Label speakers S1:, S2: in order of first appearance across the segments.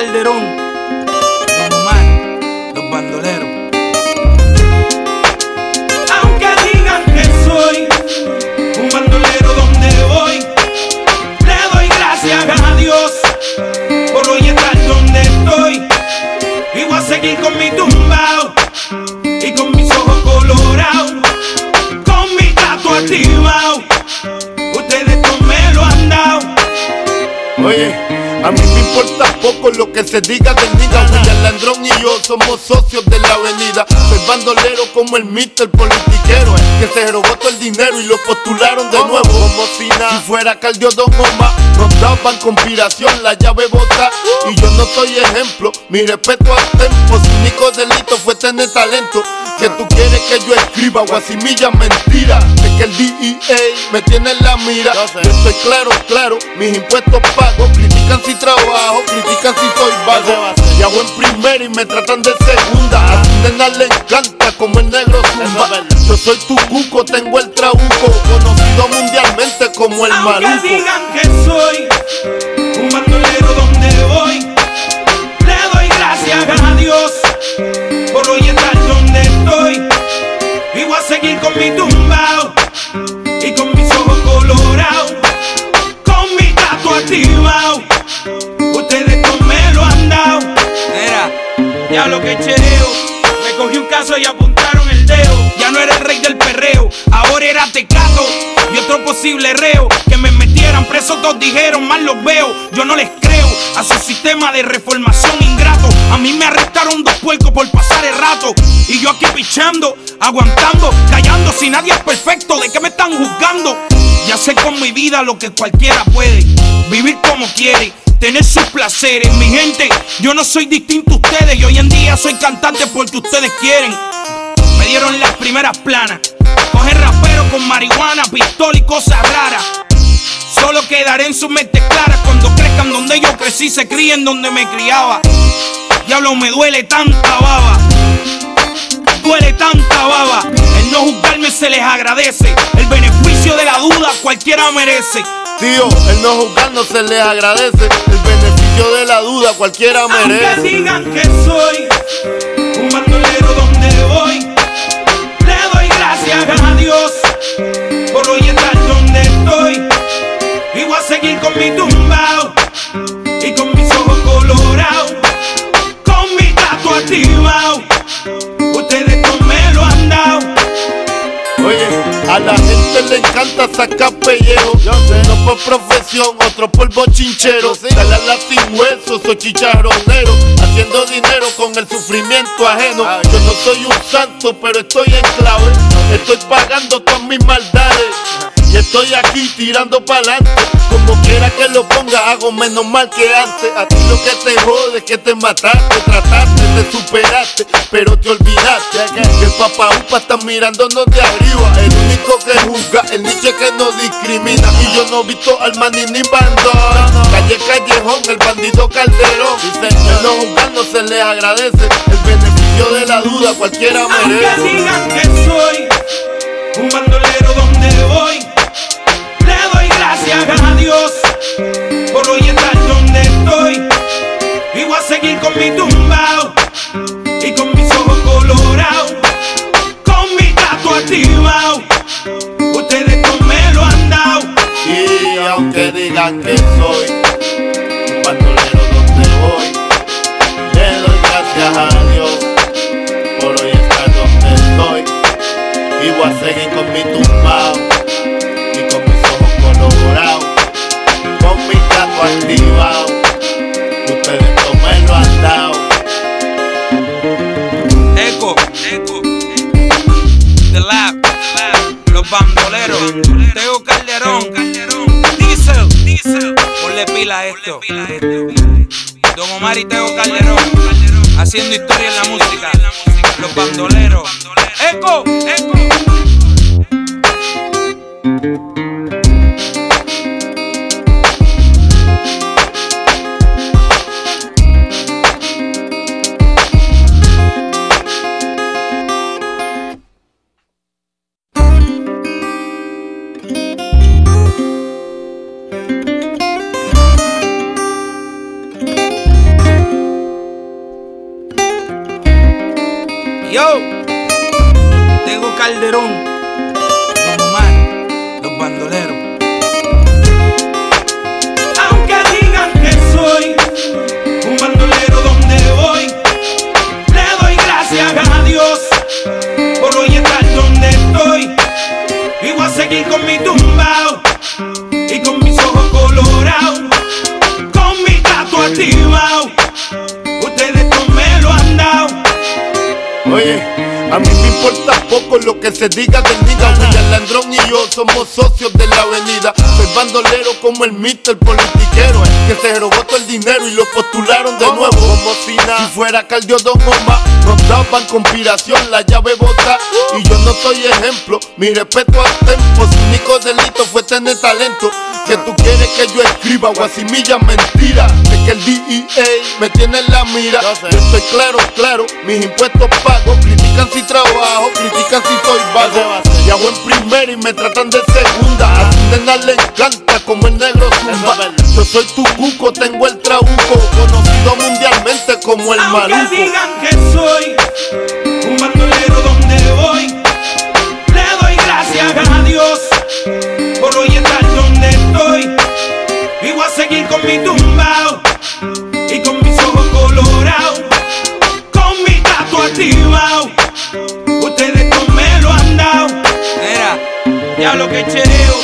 S1: Calderón,
S2: se diga del niga. William Landrón y yo somos socios de avenida. Soy bandolero como el mito, el politiquero. Que se robó todo el dinero y lo postularon de nuevo. Como si nada. Si fuera Caldio Don Omar, nos daban conspiración, la llave bota. Y yo no soy ejemplo. Mi respeto al tempo. Su único delito fue tener talento. Que tú quieres que yo escriba guasimilla mentira. Es que el DEA me tiene en la mira. Yo estoy claro, claro, mis impuestos pago. Critican si trabajo, critican si soy vago. Y hago en primera y me tratan de segunda. Nena le encanta como el negro zumba. Yo soy tu cuco, tengo el trabuco. Conocido mundialmente como el
S1: Aunque
S2: maluco.
S1: digan que soy un bandolero donde voy, le doy gracias a Dios por hoy estar donde estoy. Y voy a seguir con mi tumbao y con mis ojos colorados, con mi gato activado. Ustedes no me lo han dado. Era, ya lo que chereo. Cogí un caso y apuntaron el dedo. Ya no era el rey del perreo, ahora era tecato. Y otro posible reo. Que me metieran preso, todos dijeron, mal los veo. Yo no les creo a su sistema de reformación ingrato. A mí me arrestaron dos puercos por pasar el rato. Y yo aquí pichando, aguantando, callando. Si nadie es perfecto, ¿de qué me están juzgando? Ya sé con mi vida lo que cualquiera puede. Vivir como quiere tener sus placeres. Mi gente, yo no soy distinto a ustedes y hoy en día soy cantante porque ustedes quieren. Me dieron las primeras planas. Coger rapero con marihuana, pistola y cosas raras. Solo quedaré en su mente clara cuando crezcan donde yo crecí, se críen donde me criaba. Diablo, me duele tanta baba. Duele tanta baba. El no juzgarme se les agradece. El beneficio de la duda cualquiera merece.
S2: Tío, el no juzgar no se les agradece. El beneficio de la duda cualquiera
S1: Aunque
S2: merece.
S1: digan que soy un bandolero donde voy, le doy gracias a Dios por hoy estar donde estoy. Y voy a seguir con mi tumbao y con mis ojos colorados, con mi gato
S2: la gente le encanta sacar pellejo. Uno por profesión, otro por bochinchero. Dale a la sin hueso, soy chicharronero. Haciendo dinero con el sufrimiento ajeno. Yo no soy un santo, pero estoy en clave. Estoy pagando todas mis maldades. Y estoy aquí tirando pa'lante. Como quiera que lo ponga, hago menos mal que antes. A ti lo que te jode es que te mataste, trataste, te superaste, pero te olvidaste. Que el papá upa está mirándonos de arriba. El único que juzga, el niche que no discrimina. Y yo no he visto al maní ni bandón. Calle Callejón, el bandido Calderón. No juzgar no se le agradece. El beneficio de la duda cualquiera
S1: Aunque
S2: merece.
S1: digan que soy un bandolero donde voy, por hoy estar donde estoy. Y voy a seguir con mi tumbao y con mis ojos colorados, con mi gato activado. Ustedes no me lo han dado.
S2: Y aunque digan que soy
S1: haciendo historia en la música. Los Bandoleros, Eco, Eco. Seguir con mi tumbao y con mis ojos colorados, con mi gato activado. Ustedes no me lo han.
S2: Oye, a mí me importa poco lo que se diga del niga. William Landrón y yo somos socios de la avenida. Soy bandolero como el mister politiquero. que se robó todo el dinero y lo postularon de nuevo. Como si nada. Si fuera Caldio Don Omar, nos daban conspiración, la llave bota. Y yo no soy ejemplo. Mi respeto al tempo. Su único delito fue tener talento. Que tú quieres que yo escriba guasimilla mentira. Es que el DEA me tiene en la mira. Yo estoy claro, claro, mis impuestos pago. Critican si trabajo, critican si soy vago. Y hago en primera y me tratan de segunda. A tu nena le encanta como el negro zumba. Yo soy tu cuco, tengo el trabuco. Conocido mundialmente como el
S1: Aunque
S2: maluco.
S1: digan que soy un bandolero donde voy, le doy gracias a Dios por hoy estar donde estoy. Y voy a seguir con mi tumbao y con mis ojos colorados, con mi gato activado. Ya lo que chereo.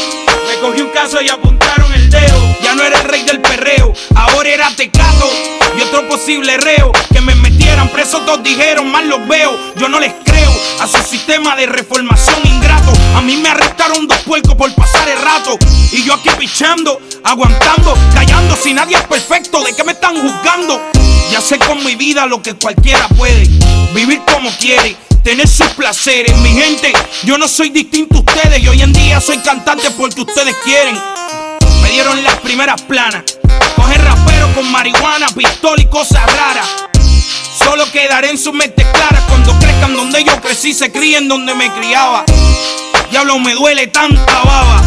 S1: Me cogí un caso y apuntaron el dedo. Ya no era el rey del perreo, ahora era tecato. Y otro posible reo. Que me metieran preso, todos dijeron, mal los veo. Yo no les creo a su sistema de reformación ingrato. A mí me arrestaron dos puercos por pasar el rato. Y yo aquí pichando, aguantando, callando. Si nadie es perfecto, ¿de qué me están juzgando? Ya sé con mi vida lo que cualquiera puede. Vivir como quiere tener sus placeres. Mi gente, yo no soy distinto a ustedes y hoy en día soy cantante porque ustedes quieren. Me dieron las primeras planas. Coger rapero con marihuana, pistola y cosas raras. Solo quedaré en sus mentes claras cuando crezcan donde yo crecí, se críen donde me criaba. Diablo, me duele tanta baba.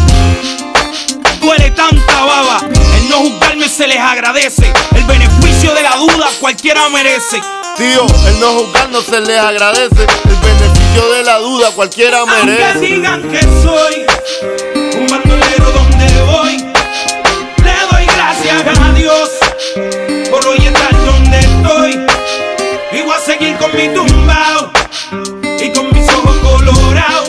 S1: Duele tanta baba. El no juzgarme se les agradece. El beneficio de la duda cualquiera merece.
S2: Tío, el no juzgar no se les agradece. El beneficio de la duda cualquiera
S1: Aunque
S2: merece.
S1: digan que soy un bandolero donde voy, le doy gracias a Dios por hoy estar donde estoy. Y voy a seguir con mi tumbao y con mis ojos colorados,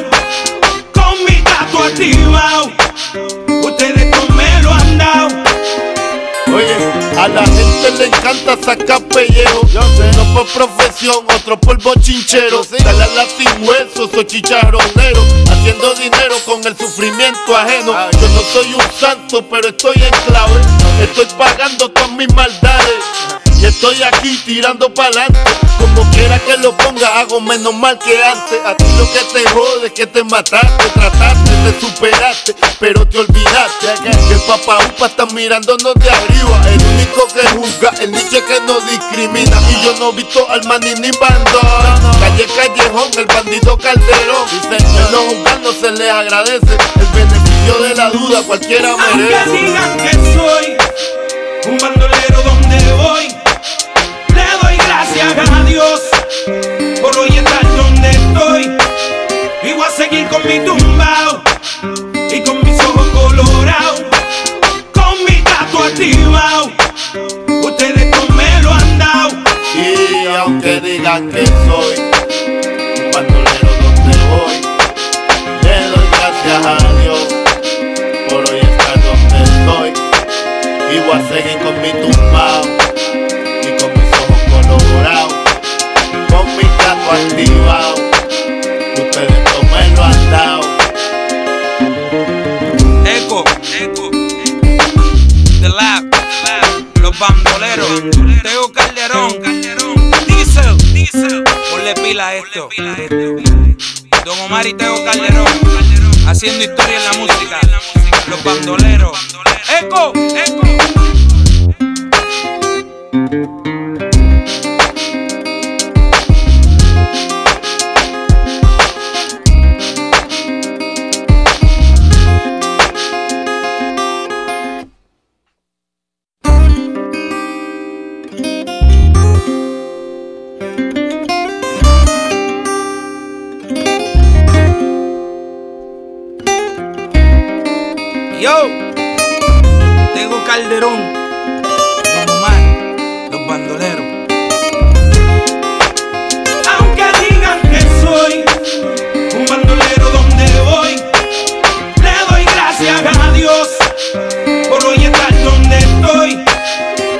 S2: le encanta sacar pellejo. Uno por profesión, otro por bochinchero. Dale a la sin huesos o chicharronero. Haciendo dinero con el sufrimiento ajeno. Yo no soy un santo, pero estoy en clave. Estoy pagando todas mis maldades. Y estoy aquí tirando pa'lante. Como quiera que lo ponga, hago menos mal que antes. A ti lo que te jode que te mataste, trataste, te superaste, pero te olvidaste. Que el papá upa está mirándonos de arriba. El único que juzga, el nicho que no discrimina. Y yo no he visto al maní ni bandón. Calle Callejón, el bandido Calderón. El no juzgar no se les agradece. El beneficio de la duda cualquiera
S1: Aunque
S2: merece.
S1: digan que soy un bandolero donde voy, doy gracias a Dios por hoy estar donde estoy. Y a seguir con mi tumbao y con mis ojos colorados, con mi gato activado. Ustedes no me lo han dado.
S2: Y aunque digan que soy un bandolero donde voy, le doy gracias a Dios por hoy estar donde estoy. Y a seguir con mi tumbao activado. Ustedes no lo han dado.
S1: Eco, eco, The Lab, Los Bandoleros, Teo Calderón, Diesel, Diesel, ponle pila a esto. Don Omar y Teo Calderón, haciendo historia en la música. Los Bandoleros, Teo Calderón, Don Omar, los bandoleros. Aunque digan que soy un bandolero donde voy, le doy gracias a Dios por hoy estar donde estoy.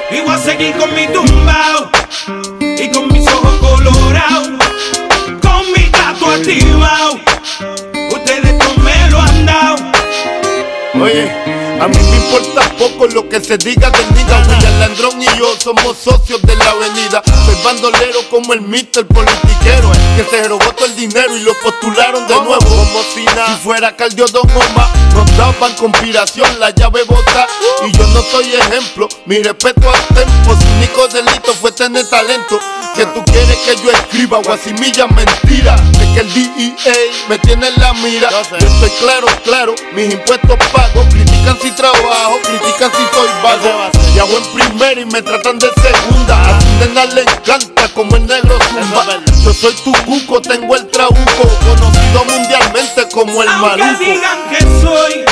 S1: Y voy a seguir con mi tumbao
S2: a mí me importa poco lo que se diga del niga. William Landrón y yo somos socios de la avenida. Soy bandolero como el mister politiquero. Que se robó todo el dinero y lo postularon de nuevo. Como si nada. Si fuera Caldio Don Omar, nos daban conspiración, la llave bota. Y yo no soy ejemplo. Mi respeto al tempo. Su único delito fue tener talento. Que tú quieres que yo escriba guasimilla mentira. De que el DEA me tiene en la mira. Yo estoy claro, claro, mis impuestos pago. Critican si trabajo, critican si soy vago. Y hago en primera y me tratan de segunda. A su nena le encanta como el negro zumba. Yo soy tu cuco, tengo el trabuco. Conocido mundialmente como el
S1: Aunque
S2: maluco.
S1: digan que soy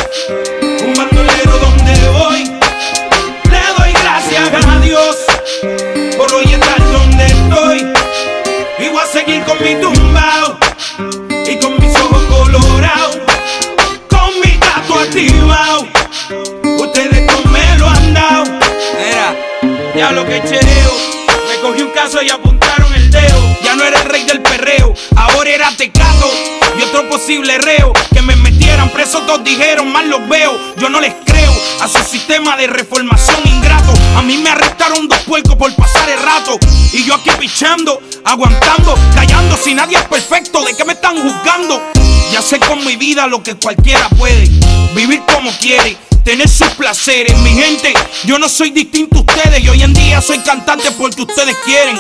S1: ya lo que chereo. Me cogí un caso y apuntaron el dedo. Ya no era el rey del perreo, ahora era tecato. Y otro posible reo que me metieran preso, todos dijeron, mal los veo. Yo no les creo a su sistema de reformación ingrato. A mí me arrestaron dos puercos por pasar el rato. Y yo aquí pichando, aguantando, callando. Si nadie es perfecto, ¿de qué me están juzgando? Ya sé con mi vida lo que cualquiera puede. Vivir como quiere tener sus placeres. Mi gente, yo no soy distinto a ustedes y hoy en día soy cantante porque ustedes quieren.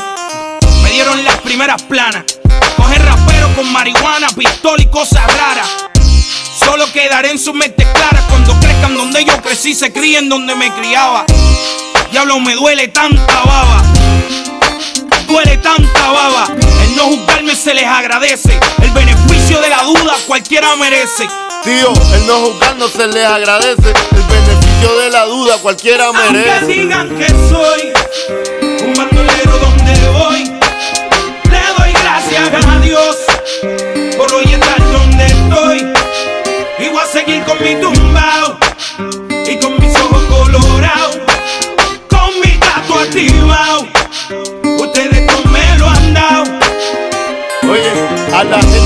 S1: Me dieron las primeras planas. Coger rapero con marihuana, pistola y cosas raras. Solo quedaré en su mente clara cuando crezcan donde yo crecí, se críen donde me criaba. Diablo, me duele tanta baba. Duele tanta baba. El no juzgarme se les agradece. El beneficio de la duda cualquiera merece.
S2: Tío, el no juzgar no se les agradece. El beneficio de la duda cualquiera
S1: Aunque
S2: merece.
S1: digan que soy un bandolero donde voy, le doy gracias a Dios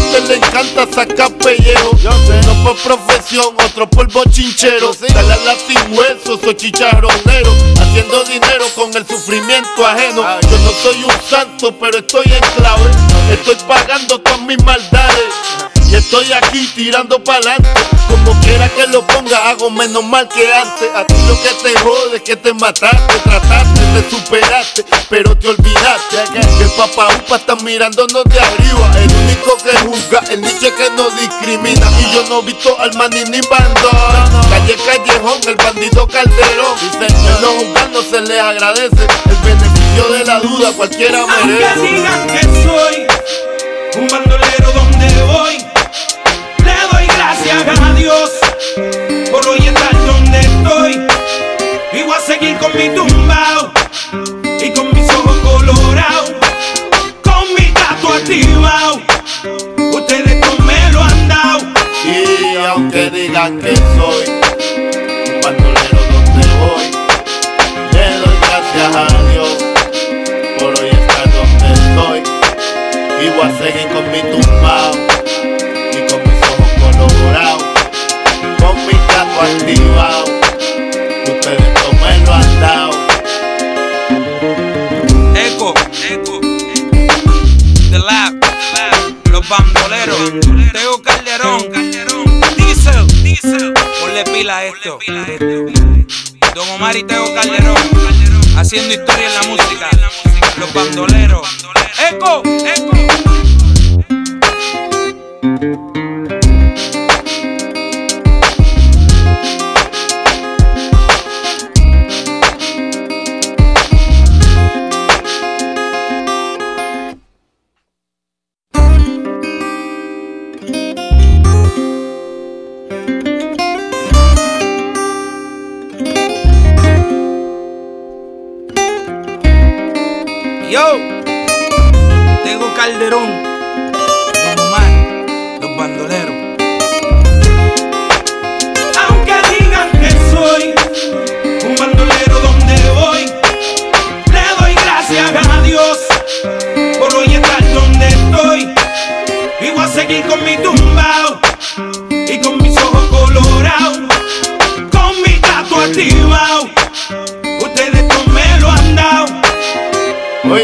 S2: gente le encanta sacar pellejo. Yo sé, no por profesión, otro por bochinchero. Dale a la sin hueso, soy chicharronero. Haciendo dinero con el sufrimiento ajeno. Yo no soy un santo, pero estoy en clave. Estoy pagando todas mis maldades. Estoy aquí tirando pa'lante. Como quiera que lo ponga, hago menos mal que antes. A ti lo que te jode que te mataste, trataste, te superaste, pero te olvidaste. Que el papá upa está mirándonos de arriba. El único que juzga, el niche que no discrimina. Y yo no he visto al maní ni bandón. Calle Callejón, el bandido Calderón. No juzgar no se le agradece. El beneficio de la duda cualquiera merece.
S1: digan que soy un bandolero donde voy, gracias a Dios por hoy estar donde estoy. Y voy a seguir con mi tumbao y con mis ojos colorados, con mi gato activado. Ustedes no me han dado.
S2: Y aunque digan que soy un bandolero donde voy, le doy gracias a Dios por hoy estar donde estoy. Y voy a seguir con mi tumbao activado. Ustedes.
S1: Eco, eco, The Lab, Los Bandoleros, Teo Calderón, Diesel, Diesel, ponle pila a esto. Don Omar y Teo Calderón, haciendo historia en la música. Los Bandoleros, Eco, Eco.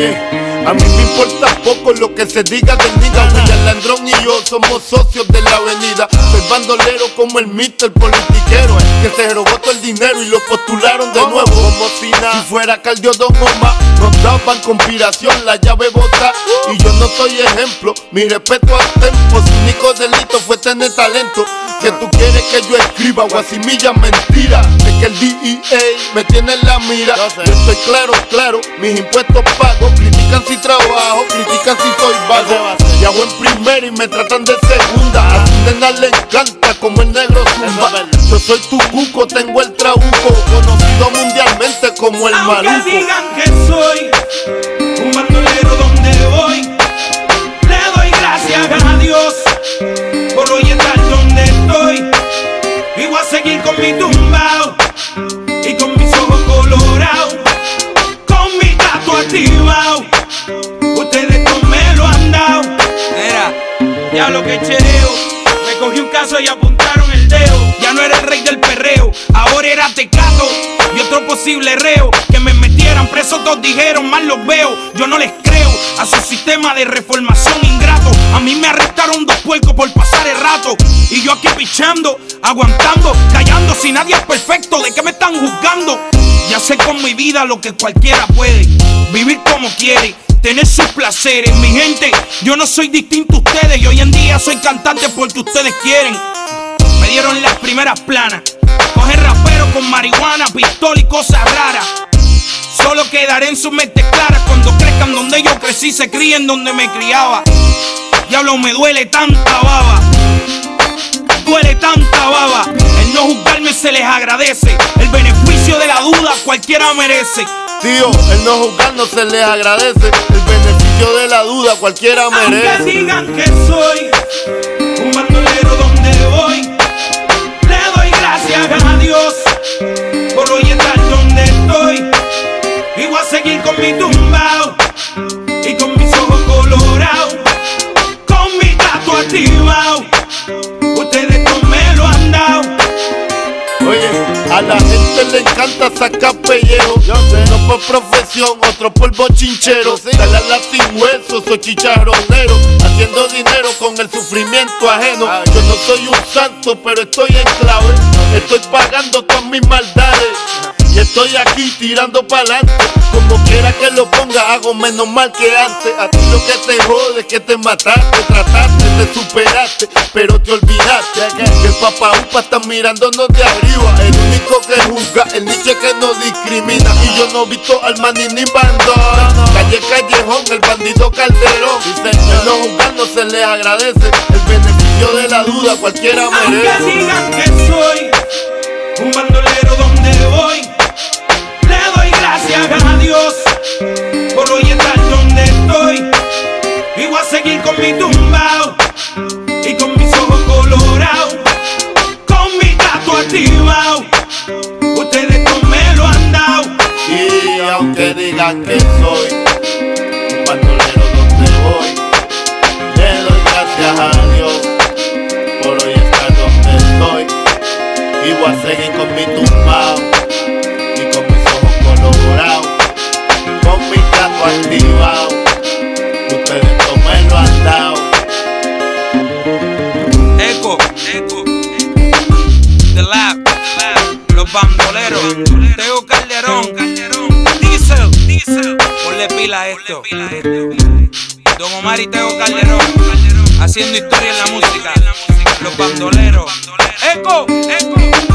S1: A
S2: mí me importa poco lo que se diga niga. William Landrón y yo somos socios de la avenida. Soy bandolero como el mister politiquero. eh, Que se robó todo el dinero y lo postularon de nuevo. Como si nada. Fuera Caldio Don Omar, nos daban conspiración, la llave bota. Y yo no soy ejemplo. Mi respeto al tempo. Su único delito fue tener talento. Que tú quieres que yo escriba guasimilla mentira. Es que el DEA me tiene en la mira. Yo estoy claro, claro, mis impuestos pago. Critican si trabajo, critican si soy vago. Y hago en primera y me tratan de segunda. A su nena le encanta como el negro zumba. Yo soy tu cuco, tengo el trabuco. Conocido mundialmente como el
S1: Aunque
S2: maluco.
S1: digan que soy posible reo que me metieran preso, todos dijeron, mal los veo. Yo no les creo a su sistema de reformación ingrato. A mí me arrestaron dos puercos por pasar el rato. Y yo aquí pichando, aguantando, callando. Si nadie es perfecto, ¿de qué me están juzgando? Ya sé con mi vida lo que cualquiera puede. Vivir como quiere tener sus placeres. Mi gente, yo no soy distinto a ustedes y hoy en día soy cantante porque ustedes quieren. Me dieron las primeras planas. Coger rapero con marihuana, pistola y cosas raras. Solo quedaré en sus mentes claras cuando crezcan donde yo crecí, se críen donde me criaba. Diablo, me duele tanta baba. Duele tanta baba. El no juzgarme se les agradece. El beneficio de la duda cualquiera merece.
S2: Tío, el no juzgar no se les agradece. El beneficio de la duda cualquiera
S1: Aunque
S2: merece.
S1: digan que soy un bandolero donde voy, por hoy estar donde estoy. Y voy a seguir con mi tumbao y con mis ojos colorados, con mi gato activado.
S2: Encanta sacar pellejo. No por profesión, otro por bochinchero. Dale a la sin hueso, soy chicharronero. Haciendo dinero con el sufrimiento ajeno. Yo no soy un santo, pero estoy en clave. Estoy pagando todas mis maldades. Y estoy aquí tirando pa'lante. Como quiera que lo ponga, hago menos mal que antes. A ti lo que te jode que te mataste, trataste, te superaste, pero te olvidaste. Que el papá upa está mirándonos de arriba. El único que juzga, el niche que no discrimina. Y yo no he visto al maní ni bandón. Calle Callejón, el bandido Calderón. Dice, el no se le agradece. El beneficio de la duda cualquiera
S1: Aunque
S2: merece.
S1: digan que Teo Calderón, Diesel, Diesel, ponle pila a esto. Don Omar y Teo Calderón, haciendo historia en la música. Los Bandoleros, Eco, Eco.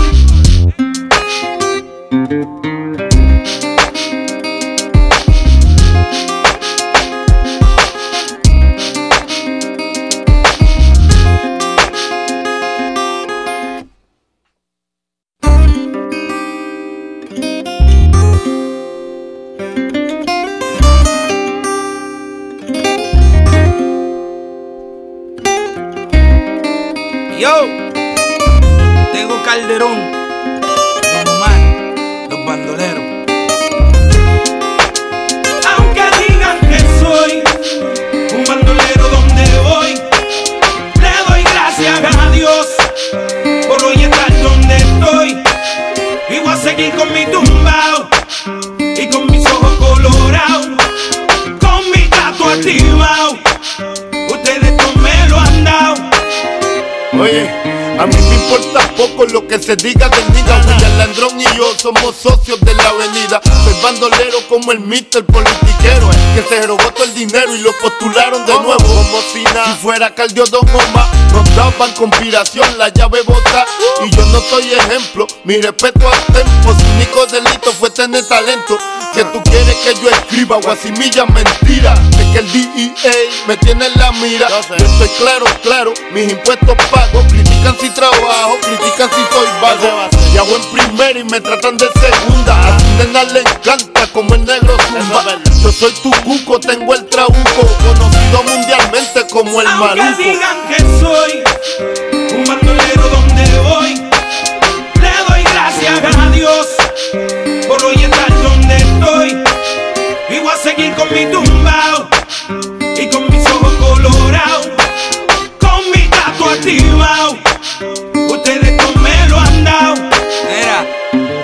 S2: Se diga del niga. William Landrón y yo somos socios de la avenida. Bandolero como el mister politiquero. Que se robó todo el dinero y lo postularon de nuevo. Como si nada. Si fuera Caldio Don Omar, nos daban conspiración, la llave bota. Y yo no soy ejemplo. Mi respeto al tempo. Su único delito fue tener talento. Que tú quieres que yo escriba guasimilla mentira. Es que el DEA me tiene en la mira. Yo estoy claro, claro, mis impuestos pago. Critican si trabajo, critican si soy vago. Y hago en primera y me tratan de segunda. A su nena le encanta como el negro zumba. Yo soy tu cuco, tengo el trabuco. Conocido mundialmente como el
S1: Aunque
S2: maluco.
S1: digan que soy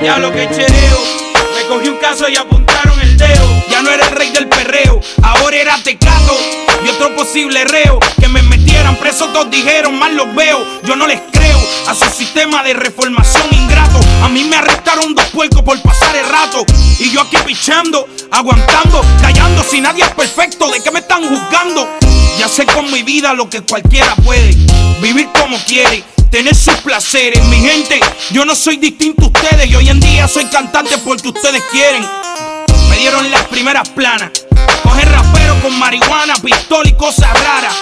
S1: ya lo que chereo. Me cogí un caso y apuntaron el dedo. Ya no era el rey del perreo, ahora era tecato. Y otro posible reo. Que me metieran preso, todos dijeron, mal los veo. Yo no les creo a su sistema de reformación ingrato. A mí me arrestaron dos puercos por pasar el rato. Y yo aquí pichando, aguantando, callando. Si nadie es perfecto, ¿de qué me están juzgando? Ya sé con mi vida lo que cualquiera puede. Vivir como quiere tener sus placeres. Mi gente, yo no soy distinto a ustedes y hoy en día soy cantante porque ustedes quieren. Me dieron las primeras planas. Coger rapero con marihuana, pistola y cosas raras.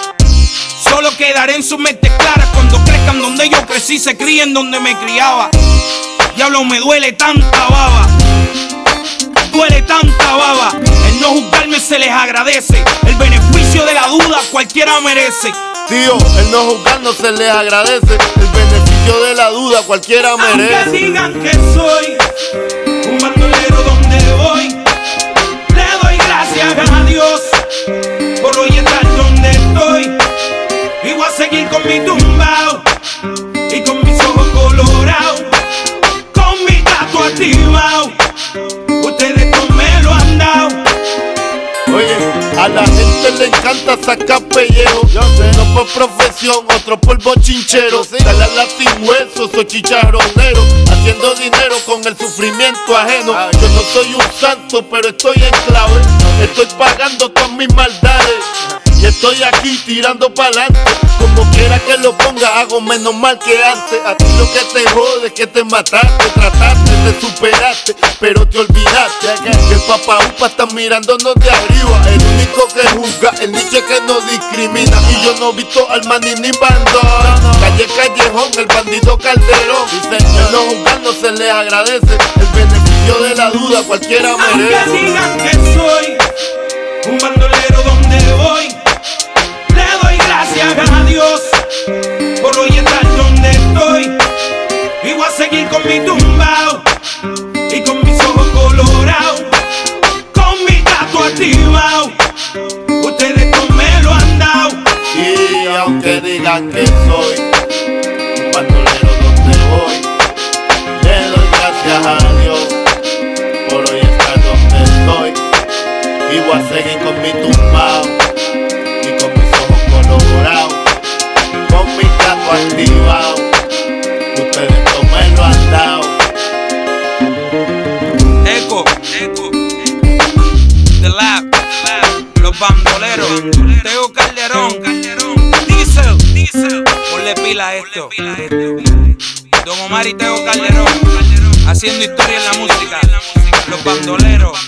S1: Solo quedaré en sus mentes claras cuando crezcan donde yo crecí, se críen donde me criaba. Diablo, me duele tanta baba. Duele tanta baba. El no juzgarme se les agradece. El beneficio de la duda cualquiera merece.
S2: Tío, el no juzgar no se les agradece. El beneficio de la duda cualquiera
S1: Aunque
S2: merece.
S1: digan que soy un bandolero donde voy, le doy gracias a Dios por hoy estar donde estoy. Y voy a seguir con mi tumbao y con mis ojos colorados, con mi activado.
S2: Gente le encanta sacar pellejo. Yo sé. No por profesión, otro por bochinchero. Dale a la sin hueso, soy chicharronero. Haciendo dinero con el sufrimiento ajeno. Yo no soy un santo, pero estoy en clave. Estoy pagando todas mis maldades. Y estoy aquí tirando pa'lante. Como quiera que lo ponga, hago menos mal que antes. A ti lo que te jode es que te mataste, trataste, te superaste, pero te olvidaste. Que el papá upa está mirándonos de arriba. El único que juzga, el niche que no discrimina. Y yo no he visto al maní ni bandón. Calle Callejón, el bandido Calderón. No juzgar no se le agradece. El beneficio de la duda cualquiera
S1: Aunque
S2: merece.
S1: digan que soy un bandolero donde voy, le doy gracias a Dios por hoy estar donde estoy. Y voy a seguir con mi tumbao activado. Ustedes no me han dado.
S2: Y aunque digan que soy un bandolero donde voy, le doy gracias a Dios por hoy estar donde estoy. Y voy a seguir con mi tumbao
S1: Los Bandoleros, Teo Calderón, Diesel, Diesel, ponle pila a esto. Don Omar y Teo Calderón, haciendo historia en la música. Los Bandoleros,